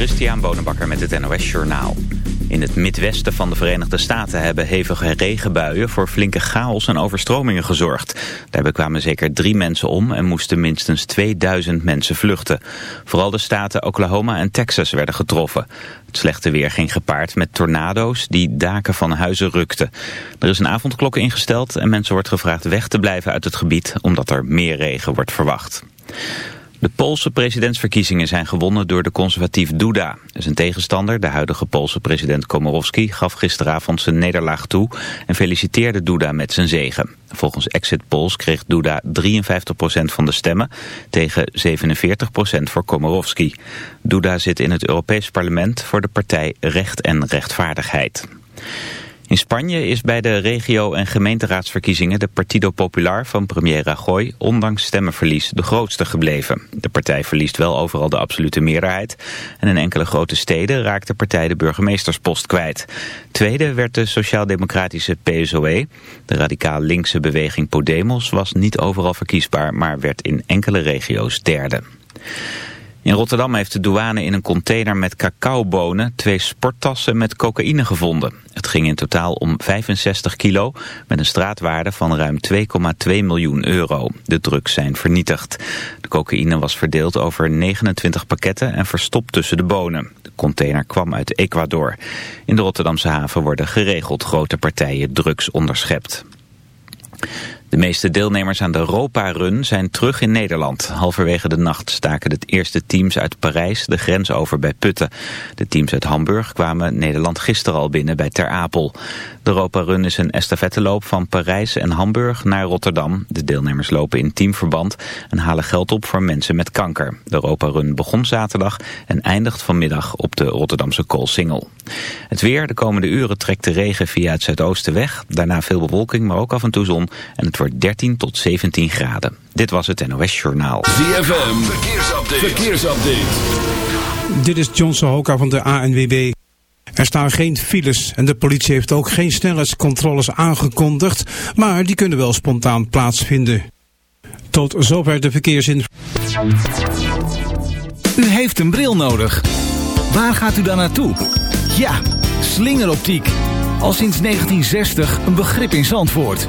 Christian Bonenbakker met het NOS Journaal. In het midwesten van de Verenigde Staten hebben hevige regenbuien voor flinke chaos en overstromingen gezorgd. Daarbij kwamen zeker drie mensen om en moesten minstens 2000 mensen vluchten. Vooral de staten Oklahoma en Texas werden getroffen. Het slechte weer ging gepaard met tornado's die daken van huizen rukten. Er is een avondklok ingesteld en mensen wordt gevraagd weg te blijven uit het gebied omdat er meer regen wordt verwacht. De Poolse presidentsverkiezingen zijn gewonnen door de conservatief Duda. Zijn tegenstander, de huidige Poolse president Komorowski, gaf gisteravond zijn nederlaag toe en feliciteerde Duda met zijn zegen. Volgens exit polls kreeg Duda 53% van de stemmen tegen 47% voor Komorowski. Duda zit in het Europees parlement voor de partij Recht en Rechtvaardigheid. In Spanje is bij de regio- en gemeenteraadsverkiezingen de Partido Popular van premier Rajoy ondanks stemmenverlies de grootste gebleven. De partij verliest wel overal de absolute meerderheid en in enkele grote steden raakt de partij de burgemeesterspost kwijt. Tweede werd de sociaal-democratische PSOE. De radicaal linkse beweging Podemos was niet overal verkiesbaar, maar werd in enkele regio's derde. In Rotterdam heeft de douane in een container met cacaobonen twee sporttassen met cocaïne gevonden. Het ging in totaal om 65 kilo met een straatwaarde van ruim 2,2 miljoen euro. De drugs zijn vernietigd. De cocaïne was verdeeld over 29 pakketten en verstopt tussen de bonen. De container kwam uit Ecuador. In de Rotterdamse haven worden geregeld grote partijen drugs onderschept. De meeste deelnemers aan de Europa-run zijn terug in Nederland. Halverwege de nacht staken de eerste teams uit Parijs de grens over bij Putten. De teams uit Hamburg kwamen Nederland gisteren al binnen bij Ter Apel. De Europa-run is een estafetteloop van Parijs en Hamburg naar Rotterdam. De deelnemers lopen in teamverband en halen geld op voor mensen met kanker. De Europa-run begon zaterdag en eindigt vanmiddag op de Rotterdamse Koolsingel. Het weer, de komende uren trekt de regen via het zuidoosten weg. Daarna veel bewolking, maar ook af en toe zon. En het wordt 13 tot 17 graden. Dit was het NOS Journaal. ZFM, verkeersupdate. verkeersupdate. Dit is John Sohoka van de ANWB. Er staan geen files en de politie heeft ook geen snelheidscontroles aangekondigd, maar die kunnen wel spontaan plaatsvinden. Tot zover de verkeersin. U heeft een bril nodig. Waar gaat u dan naartoe? Ja, slingeroptiek. Al sinds 1960 een begrip in Zandvoort.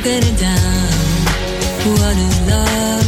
Broken it down. What is love?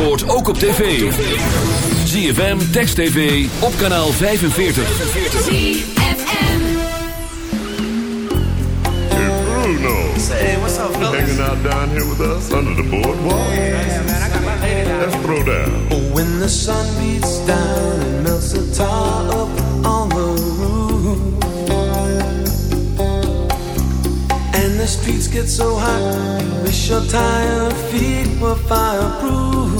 Zandvoort ook op tv. ZFM, Text TV, op kanaal 45. ZFM Hey Bruno. Say, what's up, fellas? Hanging out down here with us under the boardwalk. Oh, yeah, man, I got my lady down. Let's throw down. Oh, when the sun beats down and melts the tar up on the roof. the streets get so hot Wish your tired feet were fireproof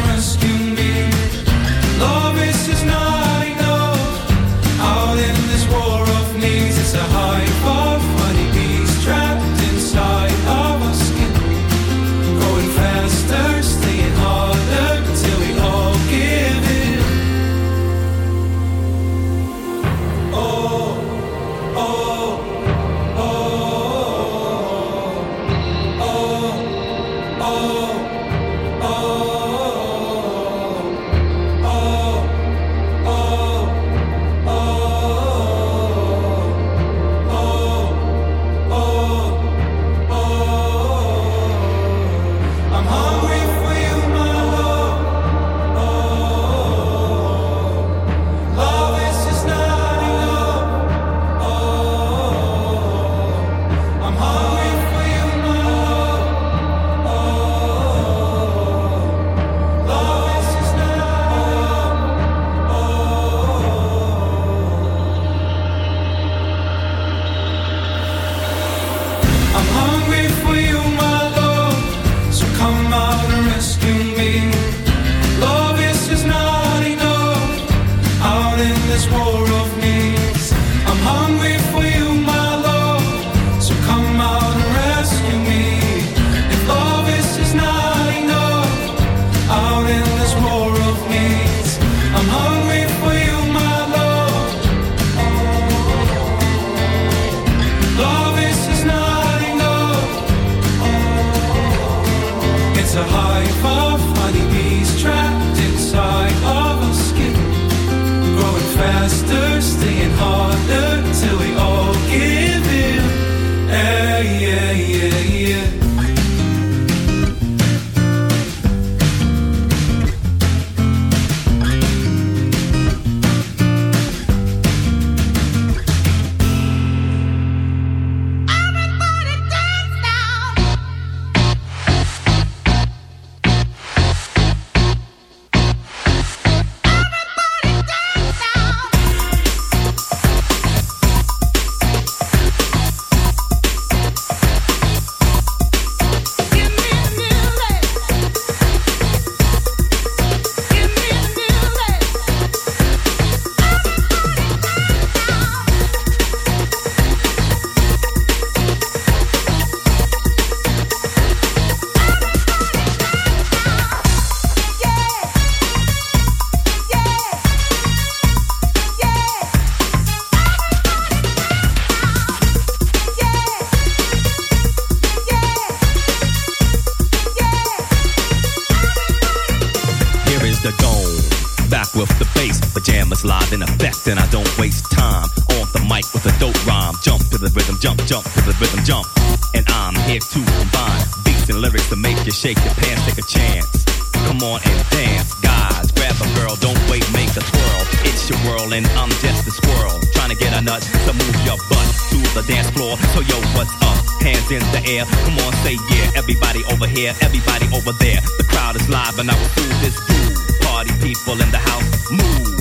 people in the house move.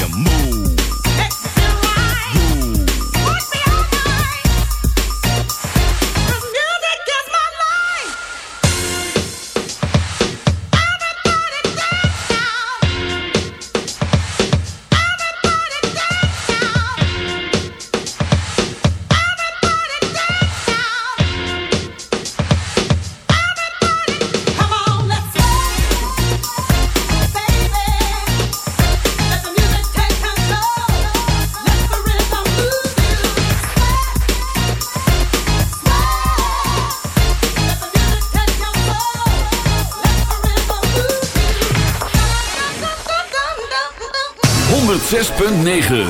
you move. 9.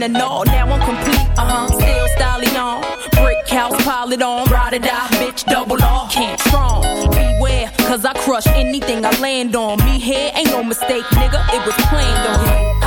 one and all. Now I'm complete, uh huh. Still styling on. Brick house, pile it on. Ride or die, bitch, double off. Can't strong. Beware, cause I crush anything I land on. Me here ain't no mistake, nigga. It was planned on.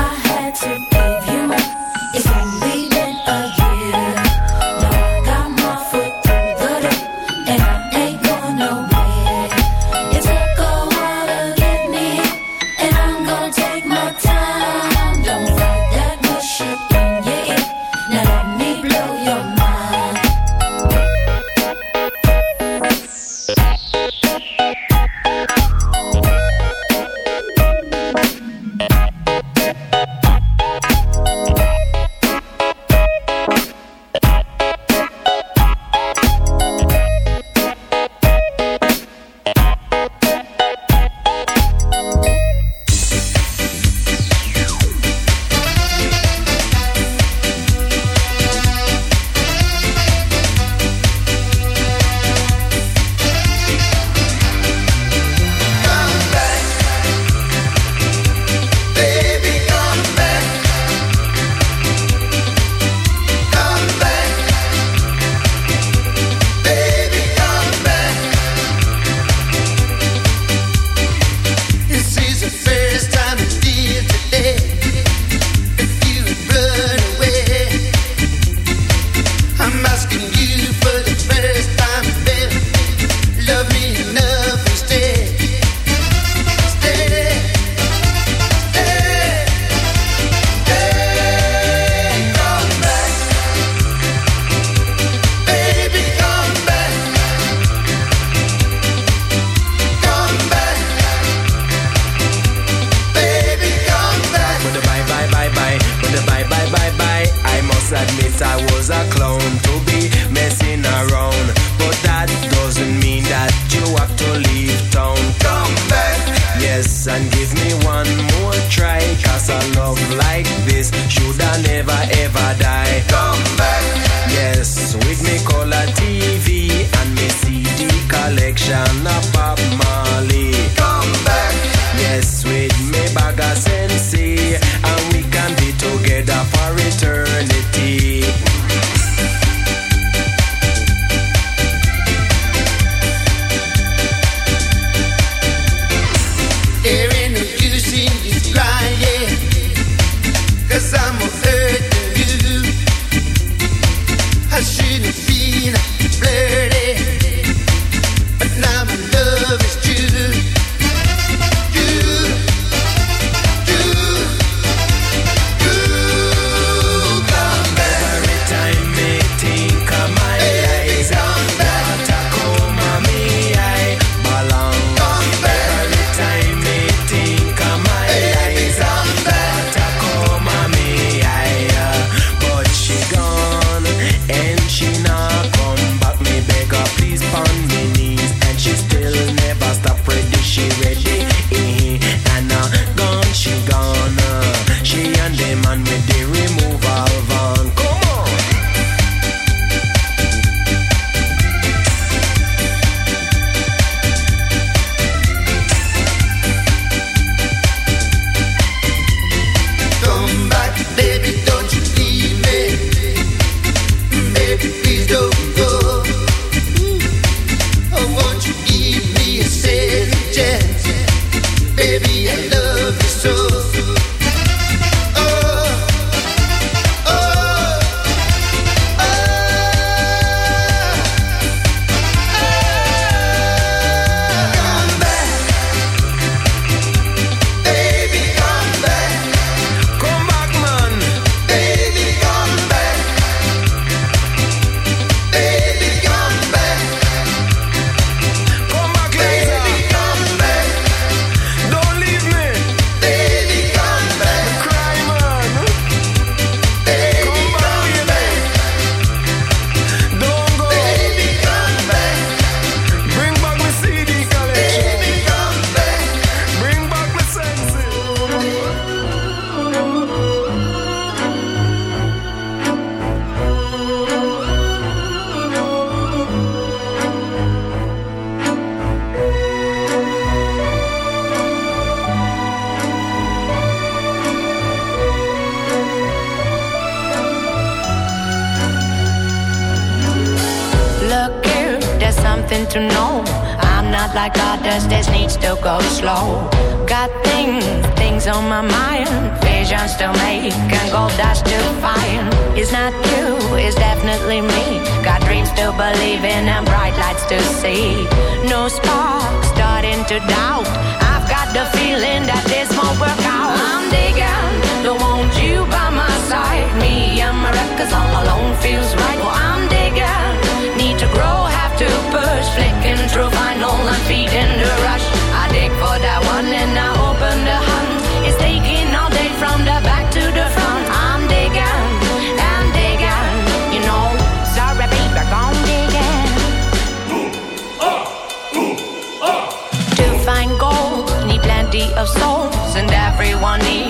everyone needs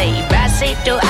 say, Bracito